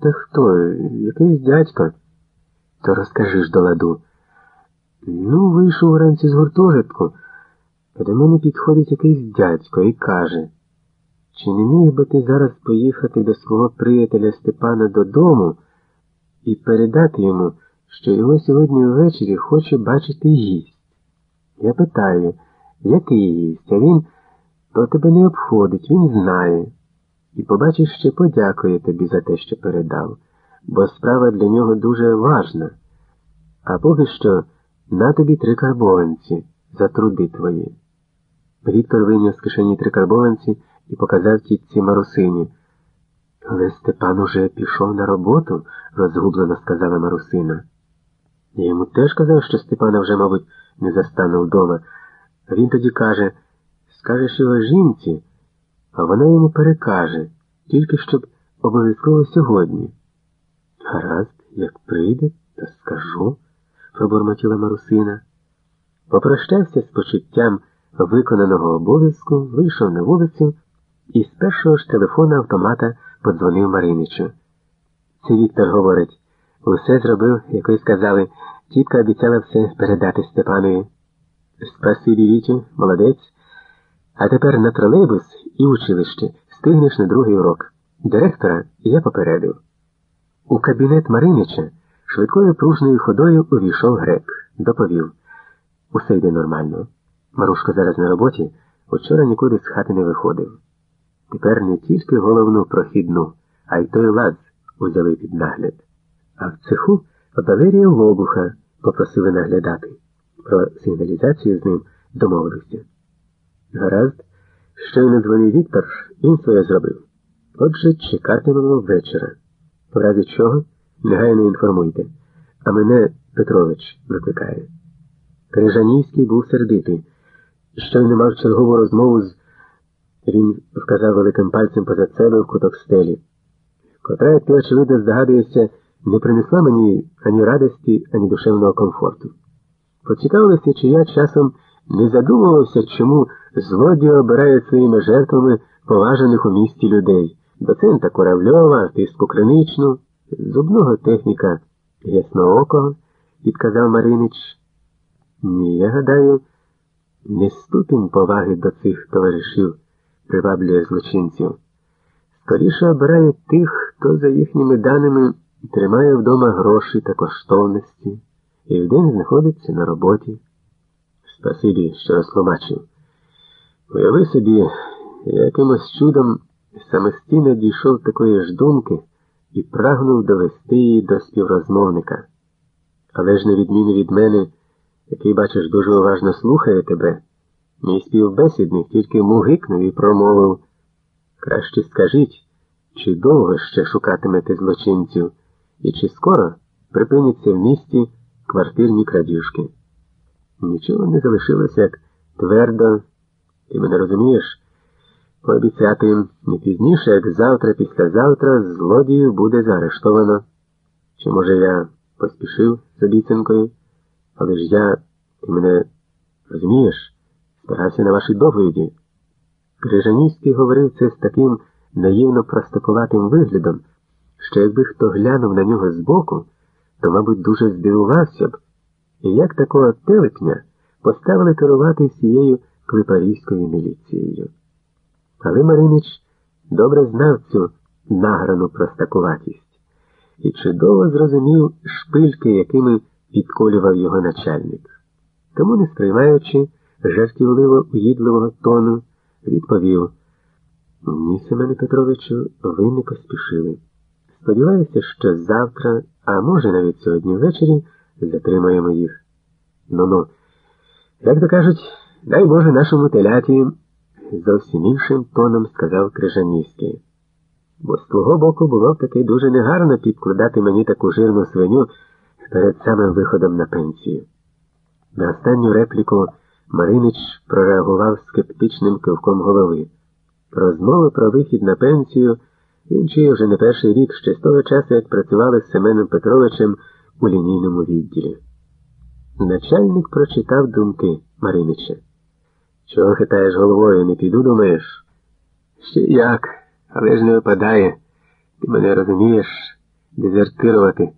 Та хто? Якийсь дядько? То розкажи ж до ладу. Ну, вийшов вранці з гуртожитку, а до мене підходить якийсь дядько і каже, чи не міг би ти зараз поїхати до свого приятеля Степана додому і передати йому, що його сьогодні ввечері хоче бачити гість? Я питаю, який гість, а він то тебе не обходить, він знає. І побачиш, ще подякує тобі за те, що передав, бо справа для нього дуже важна. А поки що на тобі три карбованці за труди твої. Віктор вийняв з кишені три карбованці і показав тітці Марусині. Але Степан уже пішов на роботу, розгублено сказала Марусина. Я йому теж казав, що Степана вже, мабуть, не застану вдома. Він тоді каже, скажеш його жінці, а вона йому перекаже, тільки щоб обов'язково сьогодні. Гаразд, як прийде, то скажу, пробурмотіла Марусина. Попрощався з почуттям виконаного обов'язку, вийшов на вулицю і з першого ж телефона автомата подзвонив Мариничу. Це Віктор говорить, усе зробив, як ви сказали, тітка обіцяла все передати Степанові. Спасибі, Вітю, молодець. А тепер на тролейбус і училище встигнеш на другий урок. Директора я попередив. У кабінет Маринича швидкою пружною ходою увійшов грек, доповів. Усе йде нормально. Марушка зараз на роботі, вчора нікуди з хати не виходив. Тепер не тільки головну прохідну, а й той лаз узяли під нагляд. А в цеху Валерія Лобуха попросили наглядати. Про сигналізацію з ним домовилися. Гаразд, щойно дзвонив Віктор, він своє зробив. Отже, чекатимемо вечора. В разі чого негайно інформуйте, а мене Петрович викликає. Крижанівський був сердитий. Щойно мав чергову розмову з. Він вказав великим пальцем позад себе в куток стелі, котра, як ти, очевидно, здогадуєшся, не принесла мені ані радості, ані душевного комфорту. Поцікавилися, чи я часом не задумувався, чому злодії обирають своїми жертвами поважаних у місті людей, доцента Куравльова, артистку Криничну, зубного техніка Ясноокого, підказав Маринич. Ні, я гадаю, не ступінь поваги до цих товаришів приваблює злочинців. Скоріше обирає тих, хто, за їхніми даними, тримає вдома гроші та коштовності, і вдень знаходиться на роботі. Спасибі, що розтлумачив. Уяви собі, якимось чудом самостійно дійшов такої ж думки і прагнув довести її до співрозмовника. Але ж, на відміну від мене, який, бачиш, дуже уважно слухає тебе, мій співбесідник тільки мугикнув і промовив краще скажіть, чи довго ще шукатимете злочинців, і чи скоро припиняться в місті квартирні крадіжки. Нічого не залишилося, як твердо, ти мене розумієш, пообіцяти не пізніше, як завтра, післязавтра злодію буде заарештовано. Чи, може, я поспішив з обіцянкою, але ж я, ти мене розумієш, старався на вашій доповіді. Крижанівський говорив це з таким наївно простокуватим виглядом, що якби хто глянув на нього збоку, то, мабуть, дуже здивувався б, і як такого телепня поставили керувати всією клипарійською міліцією. Але Маринич добре знав цю награну простакуватість і чудово зрозумів шпильки, якими підколював його начальник. Тому, не сприймаючи жартівливо уїдливого тону, відповів Ні, Семене Петровичу, ви не поспішили. Сподіваюся, що завтра, а може навіть сьогодні ввечері, затримаємо їх. Ну ну, як то кажуть, дай Боже нашому теляті, зовсім іншим тоном сказав Крижанівський. Бо з твого боку було б таки дуже негарно підкладати мені таку жирну свиню перед самим виходом на пенсію. На останню репліку Маринич прореагував скептичним кивком голови. Розмови про вихід на пенсію він чує вже не перший рік ще з того часу, як працювали з Семеном Петровичем у лінійному відділі. Начальник прочитав думки Маринича. Чого хитаєш головою, не піду, думаєш? Ще як, але ж не випадає. Ти мене розумієш? дезертирувати